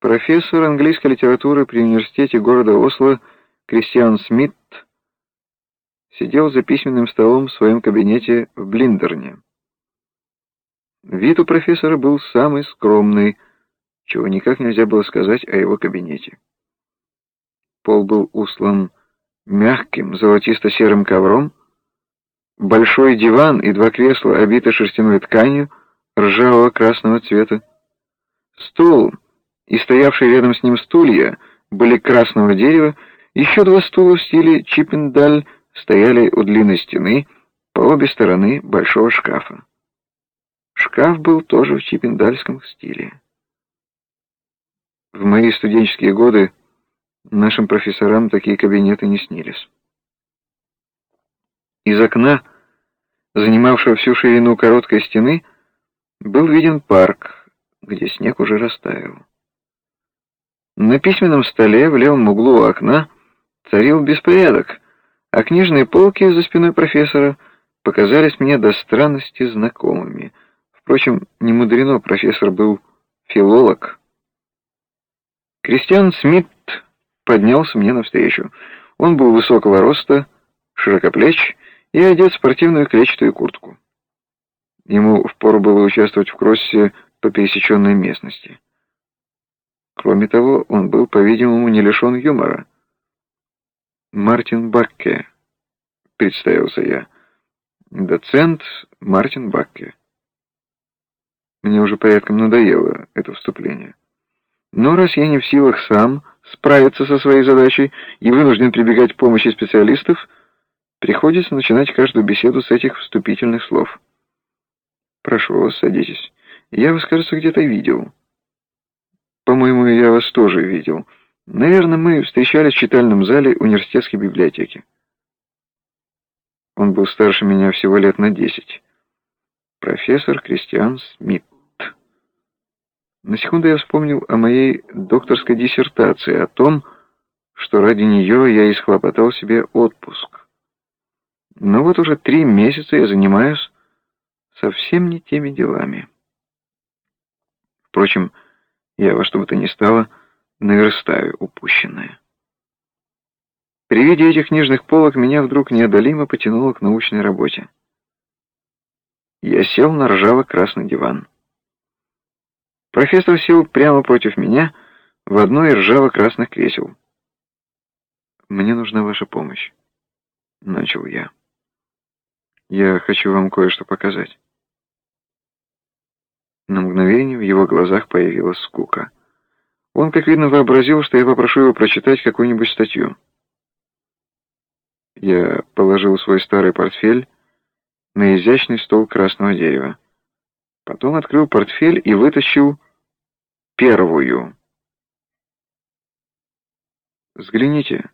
Профессор английской литературы при университете города Осло Кристиан Смит сидел за письменным столом в своем кабинете в Блиндерне. Вид у профессора был самый скромный, чего никак нельзя было сказать о его кабинете. Пол был услан мягким золотисто-серым ковром, большой диван и два кресла обиты шерстяной тканью ржавого красного цвета. Стол и стоявшие рядом с ним стулья были красного дерева, еще два стула в стиле чипендаль стояли у длинной стены по обе стороны большого шкафа. Шкаф был тоже в чипендальском стиле. В мои студенческие годы нашим профессорам такие кабинеты не снились. Из окна, занимавшего всю ширину короткой стены, был виден парк, где снег уже растаял. На письменном столе в левом углу окна царил беспорядок, а книжные полки за спиной профессора показались мне до странности знакомыми. Впрочем, не мудрено, профессор был филолог. Кристиан Смит поднялся мне навстречу. Он был высокого роста, широкоплеч и одет в спортивную клетчатую куртку. Ему впору было участвовать в кроссе по пересеченной местности. Кроме того, он был, по-видимому, не лишен юмора. «Мартин Бакке», — представился я. «Доцент Мартин Бакке». Мне уже порядком надоело это вступление. Но раз я не в силах сам справиться со своей задачей и вынужден прибегать к помощи специалистов, приходится начинать каждую беседу с этих вступительных слов. «Прошу вас, садитесь. Я вас, кажется, где-то видел». По-моему, я вас тоже видел. Наверное, мы встречались в читальном зале университетской библиотеки. Он был старше меня всего лет на десять. Профессор Кристиан Смит. На секунду я вспомнил о моей докторской диссертации, о том, что ради нее я исхлопотал себе отпуск. Но вот уже три месяца я занимаюсь совсем не теми делами. Впрочем, я во что бы то ни стало наверстаю упущенное. При виде этих книжных полок меня вдруг неодолимо потянуло к научной работе. Я сел на ржаво-красный диван. Профессор сел прямо против меня в одно из ржаво-красных кресел. «Мне нужна ваша помощь», — начал я. «Я хочу вам кое-что показать». На мгновение в его глазах появилась скука. Он, как видно, вообразил, что я попрошу его прочитать какую-нибудь статью. Я положил свой старый портфель на изящный стол красного дерева. Потом открыл портфель и вытащил первую. «Взгляните,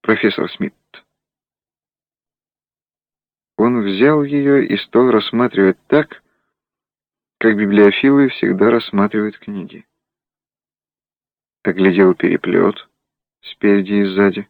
профессор Смит». Он взял ее и стал рассматривать так, как библиофилы всегда рассматривают книги. Оглядел переплет спереди и сзади,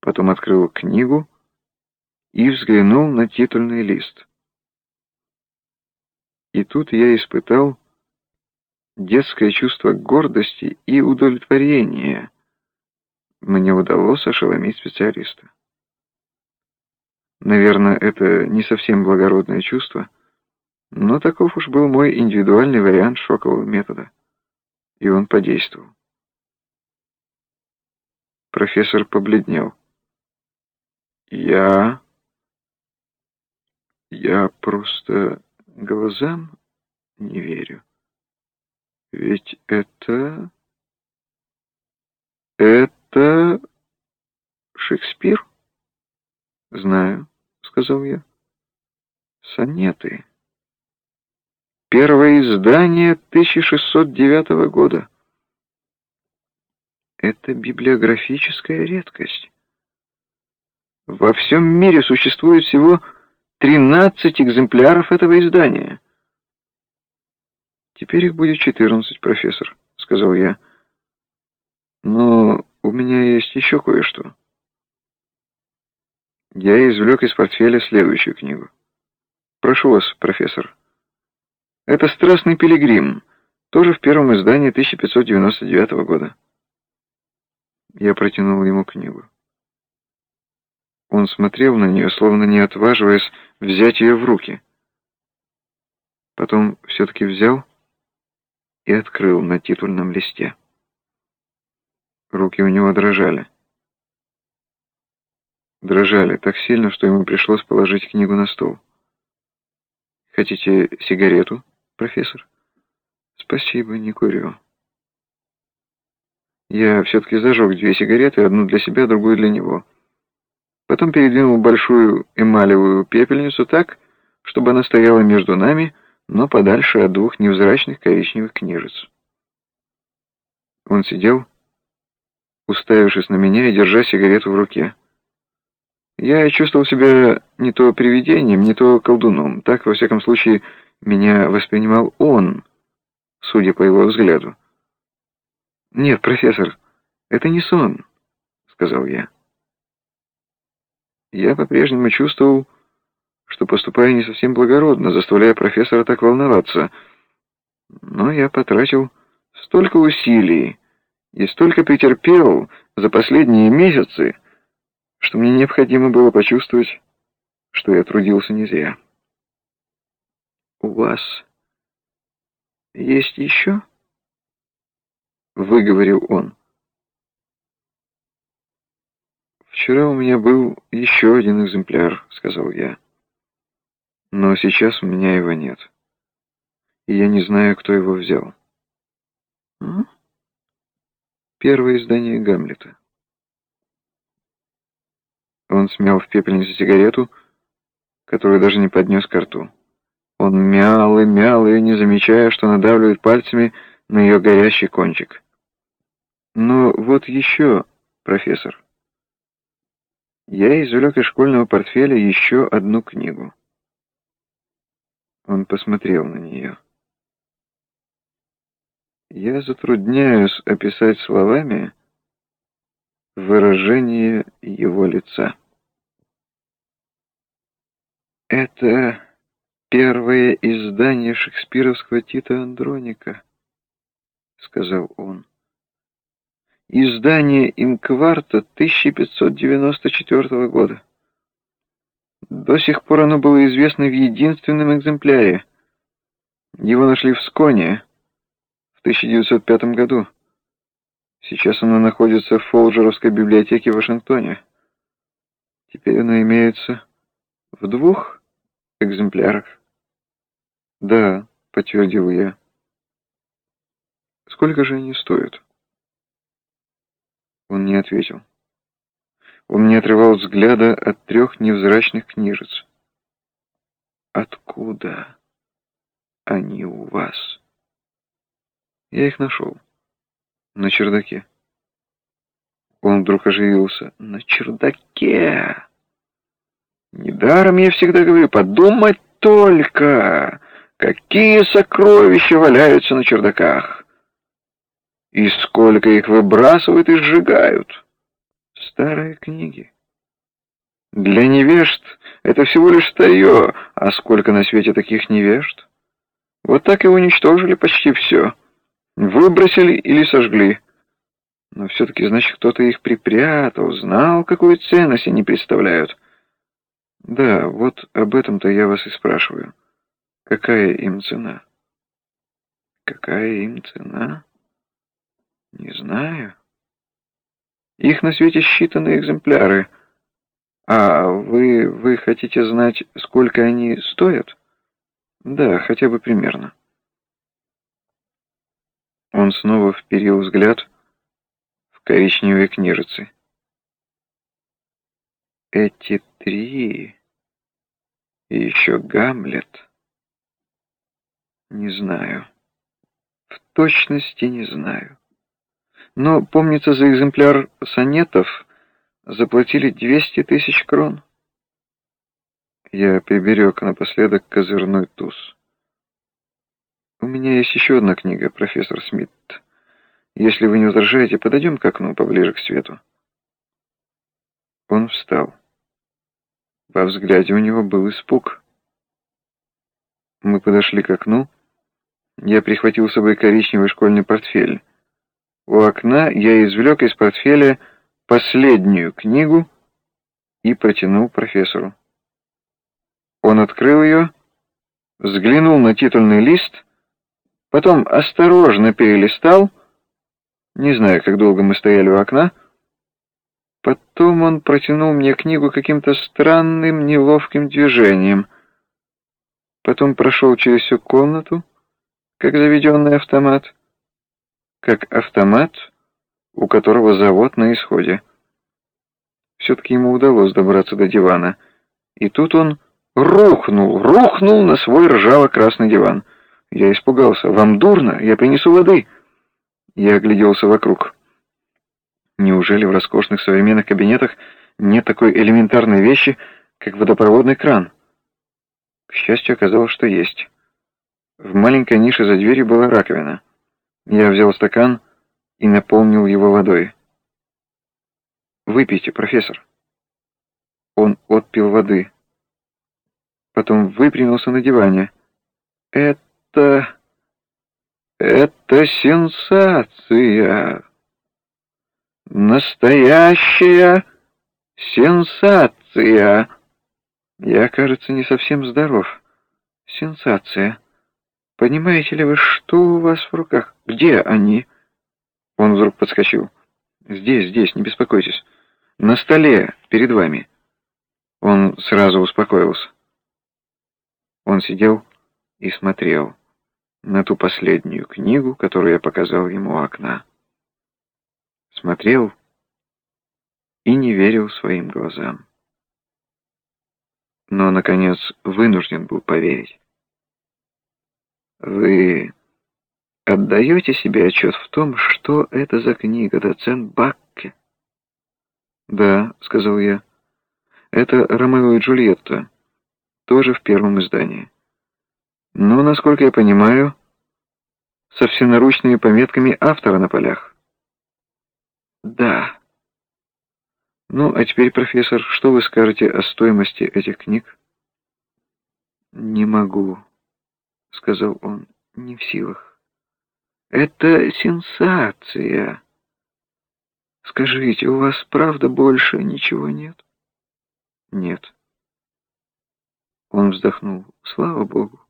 потом открыл книгу и взглянул на титульный лист. И тут я испытал детское чувство гордости и удовлетворения. Мне удалось ошеломить специалиста. Наверное, это не совсем благородное чувство — но таков уж был мой индивидуальный вариант шокового метода. И он подействовал. Профессор побледнел. Я... Я просто глазам не верю. Ведь это... Это... Шекспир? Знаю, сказал я. Сонеты. Первое издание 1609 года. Это библиографическая редкость. Во всем мире существует всего 13 экземпляров этого издания. Теперь их будет 14, профессор, сказал я. Но у меня есть еще кое-что. Я извлек из портфеля следующую книгу. Прошу вас, профессор. Это «Страстный пилигрим», Тоже в первом издании 1599 года. Я протянул ему книгу. Он смотрел на нее, словно не отваживаясь взять ее в руки. Потом все-таки взял и открыл на титульном листе. Руки у него дрожали. Дрожали так сильно, что ему пришлось положить книгу на стол. «Хотите сигарету, профессор?» «Спасибо, не курю». Я все-таки зажег две сигареты, одну для себя, другую для него. Потом передвинул большую эмалевую пепельницу так, чтобы она стояла между нами, но подальше от двух невзрачных коричневых книжец. Он сидел, уставившись на меня и держа сигарету в руке. Я чувствовал себя не то привидением, не то колдуном. Так, во всяком случае, меня воспринимал он, судя по его взгляду. «Нет, профессор, это не сон», — сказал я. Я по-прежнему чувствовал, что поступаю не совсем благородно, заставляя профессора так волноваться. Но я потратил столько усилий и столько претерпел за последние месяцы, что мне необходимо было почувствовать, что я трудился не зря. «У вас есть еще?» — выговорил он. «Вчера у меня был еще один экземпляр», — сказал я. «Но сейчас у меня его нет. И я не знаю, кто его взял». «М? «Первое издание Гамлета». Он смял в пепельницу сигарету, которую даже не поднес к рту. Он мял и мял ее, не замечая, что надавливает пальцами на ее горящий кончик. Но вот еще, профессор. Я извлек из школьного портфеля еще одну книгу. Он посмотрел на нее. Я затрудняюсь описать словами выражение его лица. Это первое издание шекспировского Тита Андроника, сказал он. Издание Инкварта 1594 года. До сих пор оно было известно в единственном экземпляре. Его нашли в Сконе в 1905 году. Сейчас оно находится в Фолджеровской библиотеке в Вашингтоне. Теперь оно имеется в двух экземплярах. Да, подтвердил я. Сколько же они стоят? Он не ответил. Он не отрывал взгляда от трех невзрачных книжец. «Откуда они у вас?» «Я их нашел. На чердаке». Он вдруг оживился. «На чердаке!» «Недаром я всегда говорю, подумать только, какие сокровища валяются на чердаках!» И сколько их выбрасывают и сжигают. Старые книги. Для невежд это всего лишь старье, а сколько на свете таких невежд? Вот так и уничтожили почти все. Выбросили или сожгли. Но все-таки, значит, кто-то их припрятал, знал, какую ценность они представляют. Да, вот об этом-то я вас и спрашиваю. Какая им цена? Какая им цена? Не знаю. Их на свете считанные экземпляры. А вы, вы хотите знать, сколько они стоят? Да, хотя бы примерно. Он снова вперил взгляд в коричневые книжицы. Эти три и еще Гамлет. Не знаю. В точности не знаю но, помнится, за экземпляр сонетов заплатили 200 тысяч крон. Я приберег напоследок козырной туз. У меня есть еще одна книга, профессор Смит. Если вы не возражаете, подойдем к окну поближе к свету. Он встал. Во взгляде у него был испуг. Мы подошли к окну Я прихватил с собой коричневый школьный портфель. У окна я извлек из портфеля последнюю книгу и протянул профессору. Он открыл ее, взглянул на титульный лист, потом осторожно перелистал, не знаю, как долго мы стояли у окна, потом он протянул мне книгу каким-то странным, неловким движением, потом прошел через всю комнату, как заведенный автомат, как автомат, у которого завод на исходе. Все-таки ему удалось добраться до дивана, и тут он рухнул, рухнул на свой ржаво-красный диван. Я испугался. «Вам дурно? Я принесу воды!» Я огляделся вокруг. Неужели в роскошных современных кабинетах нет такой элементарной вещи, как водопроводный кран? К счастью, оказалось, что есть. В маленькой нише за дверью была раковина. Я взял стакан и наполнил его водой. «Выпейте, профессор». Он отпил воды потом выпрямился на диване. «Это... это сенсация! Настоящая сенсация!» «Я, кажется, не совсем здоров. Сенсация. Понимаете ли вы, что у вас в руках? Где они?» Он вдруг подскочил. «Здесь, здесь, не беспокойтесь. На столе, перед вами». Он сразу успокоился. Он сидел и смотрел на ту последнюю книгу, которую я показал ему у окна. Смотрел и не верил своим глазам. Но, наконец, вынужден был поверить. «Вы отдаете себе отчет в том, что это за книга, доцент Бакке?» «Да», — сказал я, — «это Ромео и Джульетта» тоже в первом издании. Но, насколько я понимаю, со всенаручными пометками автора на полях. Да. Ну, а теперь, профессор, что вы скажете о стоимости этих книг? Не могу, сказал он, не в силах. Это сенсация. Скажите, у вас правда больше ничего нет? Нет. Он вздохнул. Слава Богу.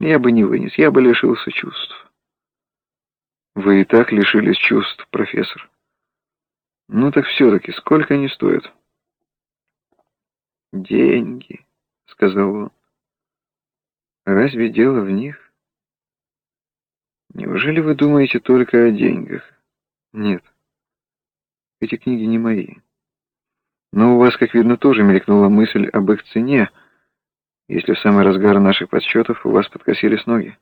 Я бы не вынес, я бы лишился чувств. Вы и так лишились чувств, профессор. Ну так все-таки, сколько они стоят? Деньги, сказал он. Разве дело в них? Неужели вы думаете только о деньгах? Нет. Эти книги не мои. Но у вас, как видно, тоже мелькнула мысль об их цене, если в самый разгар наших подсчетов у вас подкосились ноги.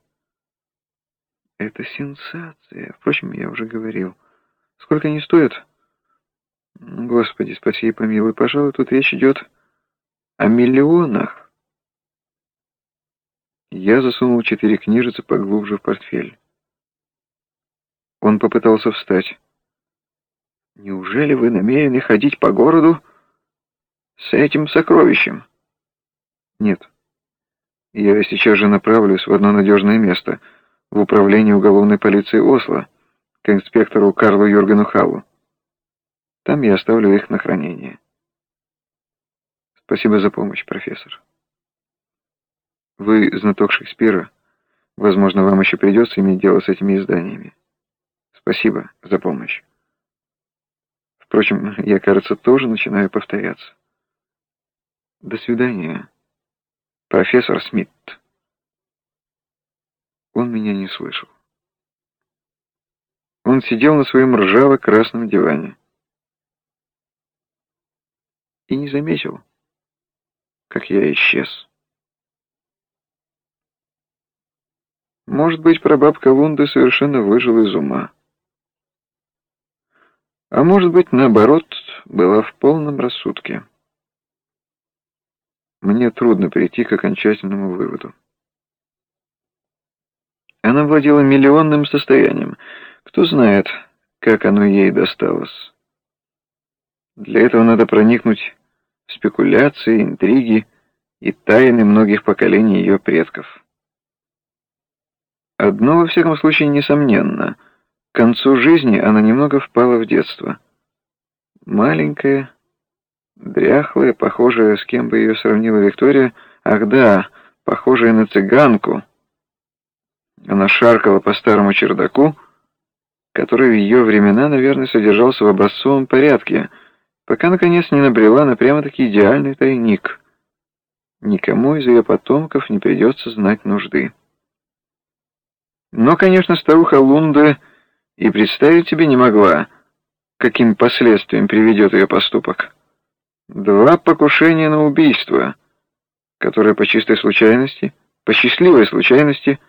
Это сенсация. Впрочем, я уже говорил. Сколько они стоят? Господи, спаси и помилуй. Пожалуй, тут речь идет о миллионах. Я засунул четыре книжицы поглубже в портфель. Он попытался встать. «Неужели вы намерены ходить по городу с этим сокровищем?» «Нет. Я сейчас же направлюсь в одно надежное место, в управление уголовной полиции Осло, к инспектору Карлу Юргену Халлу. Там я оставлю их на хранение. Спасибо за помощь, профессор. Вы знаток Шекспира. Возможно, вам еще придется иметь дело с этими изданиями. Спасибо за помощь. Впрочем, я, кажется, тоже начинаю повторяться. До свидания. «Профессор Смит». Он меня не слышал. Он сидел на своем ржаво-красном диване и не заметил, как я исчез. Может быть, прабабка Лунды совершенно выжила из ума. А может быть, наоборот, была в полном рассудке. Мне трудно прийти к окончательному выводу. Она владела миллионным состоянием. Кто знает, как оно ей досталось. Для этого надо проникнуть в спекуляции, интриги и тайны многих поколений ее предков. Одно, во всяком случае, несомненно. К концу жизни она немного впала в детство. Маленькая, дряхлая, похожая, с кем бы ее сравнила Виктория, ах да, похожая на цыганку. Она шаркала по старому чердаку, который в ее времена, наверное, содержался в образцовом порядке, пока, наконец, не набрела на прямо-таки идеальный тайник. Никому из ее потомков не придется знать нужды. Но, конечно, старуха Лунда и представить себе не могла, каким последствиям приведет ее поступок. Два покушения на убийство, которые по чистой случайности, по счастливой случайности,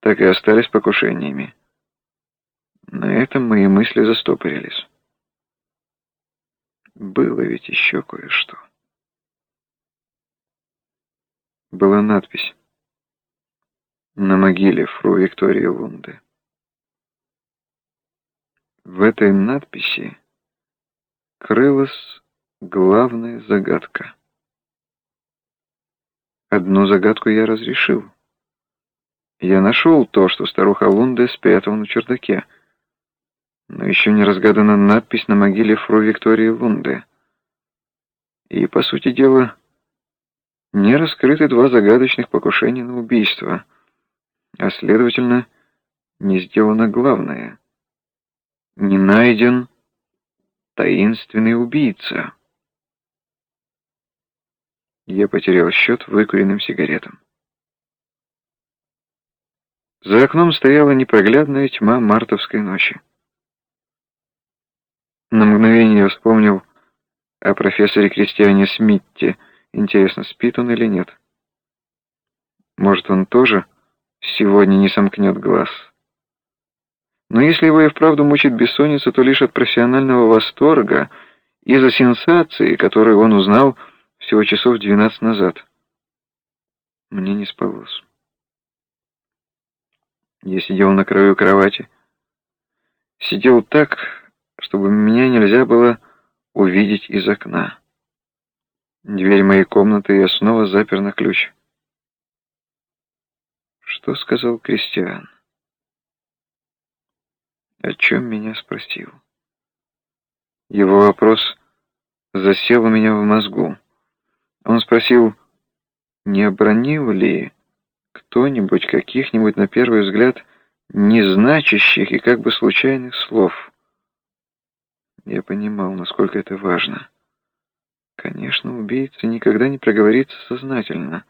так и остались покушениями. На этом мои мысли застопорились. Было ведь еще кое-что. Была надпись на могиле фру Виктории Лунды. В этой надписи крылась главная загадка. Одну загадку я разрешил. Я нашел то, что старуха Лунда спрятала на чердаке, но еще не разгадана надпись на могиле фру Виктории Лунды. И, по сути дела, не раскрыты два загадочных покушения на убийство — а следовательно, не сделано главное. Не найден таинственный убийца. Я потерял счет выкуренным сигаретам. За окном стояла непроглядная тьма мартовской ночи. На мгновение я вспомнил о профессоре Кристиане Смитте. Интересно, спит он или нет? Может, он тоже сегодня не сомкнет глаз. Но если его и вправду мучит бессонница, то лишь от профессионального восторга из-за сенсации, которую он узнал всего часов двенадцать назад. Мне не спалось. Я сидел на краю кровати. Сидел так, чтобы меня нельзя было увидеть из окна. Дверь моей комнаты я снова запер на ключ. Что сказал Кристиан? О чем меня спросил? Его вопрос засел у меня в мозгу. Он спросил, не обронил ли кто-нибудь каких-нибудь, на первый взгляд, незначащих и как бы случайных слов. Я понимал, насколько это важно. Конечно, убийца никогда не проговорится сознательно.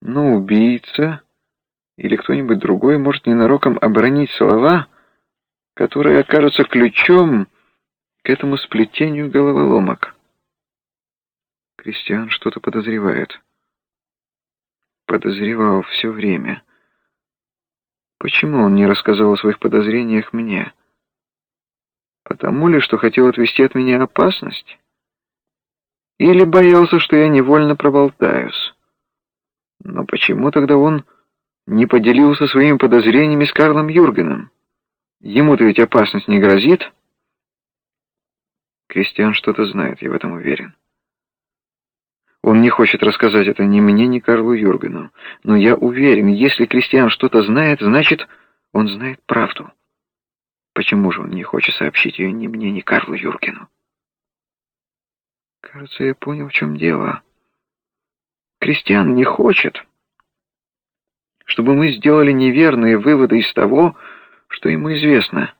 Но убийца или кто-нибудь другой может ненароком оборонить слова, которые окажутся ключом к этому сплетению головоломок. Кристиан что-то подозревает. Подозревал все время. Почему он не рассказал о своих подозрениях мне? Потому ли, что хотел отвести от меня опасность? Или боялся, что я невольно проболтаюсь? Но почему тогда он не поделился своими подозрениями с Карлом Юргеном. Ему-то ведь опасность не грозит. Кристиан что-то знает, я в этом уверен. Он не хочет рассказать это ни мне, ни Карлу Юргену. Но я уверен, если Кристиан что-то знает, значит, он знает правду. Почему же он не хочет сообщить ее ни мне, ни Карлу Юргену? Кажется, я понял, в чем дело. Кристиан не хочет чтобы мы сделали неверные выводы из того, что ему известно.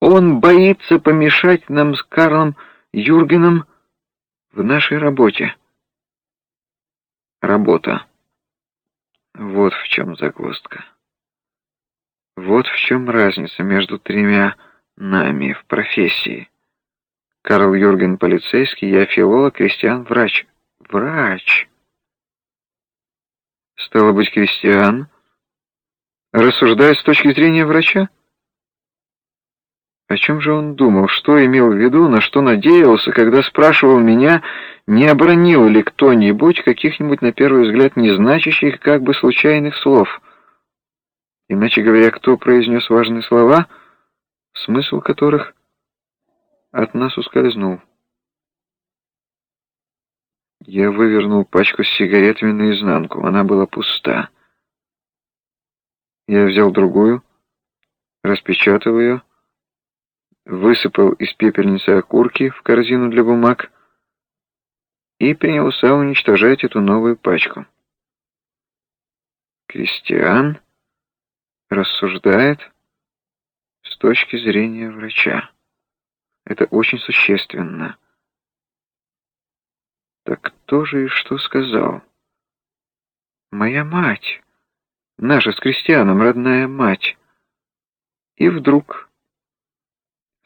Он боится помешать нам с Карлом Юргеном в нашей работе. Работа. Вот в чем загвоздка. Вот в чем разница между тремя нами в профессии. Карл Юрген полицейский, я филолог, Кристиан врач. Врач. Стало быть, Кристиан рассуждает с точки зрения врача? О чем же он думал, что имел в виду, на что надеялся, когда спрашивал меня, не обронил ли кто-нибудь каких-нибудь, на первый взгляд, незначащих, как бы случайных слов? Иначе говоря, кто произнес важные слова, смысл которых от нас ускользнул? Я вывернул пачку с сигаретами наизнанку. Она была пуста. Я взял другую, распечатал ее, высыпал из пепельницы окурки в корзину для бумаг и принялся уничтожать эту новую пачку. Кристиан рассуждает с точки зрения врача. Это очень существенно. Так кто же и что сказал? Моя мать, наша с Кристианом родная мать. И вдруг,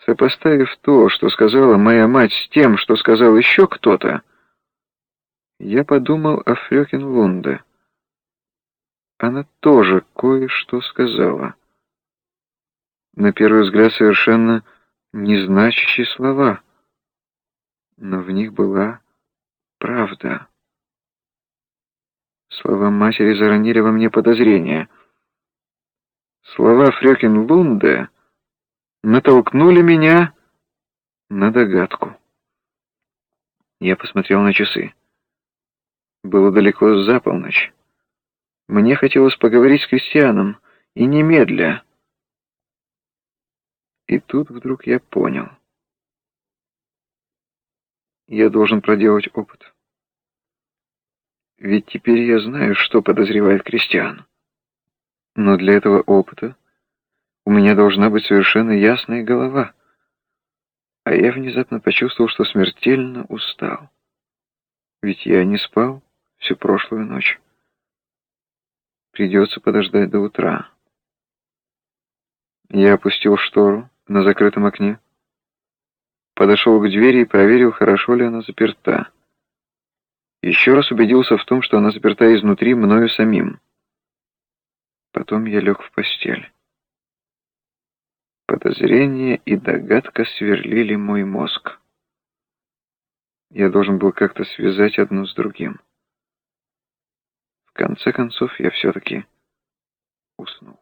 сопоставив то, что сказала моя мать с тем, что сказал еще кто-то, я подумал о Фрёкинлунде. Она тоже кое-что сказала. На первый взгляд совершенно незначащие слова, но в них была правда. Слова матери заронили во мне подозрения. Слова Фрёкинлунде натолкнули меня на догадку. Я посмотрел на часы. Было далеко за полночь. Мне хотелось поговорить с Кристианом, и немедля. И тут вдруг я понял. Я должен проделать опыт. Ведь теперь я знаю, что подозревает Кристиан. Но для этого опыта у меня должна быть совершенно ясная голова. А я внезапно почувствовал, что смертельно устал. Ведь я не спал всю прошлую ночь. Придется подождать до утра. Я опустил штору на закрытом окне, подошел к двери и проверил, хорошо ли она заперта. Еще раз убедился в том, что она заперта изнутри мною самим. Потом я лег в постель. Подозрение и догадка сверлили мой мозг. Я должен был как-то связать одно с другим. В конце концов, я все-таки уснул.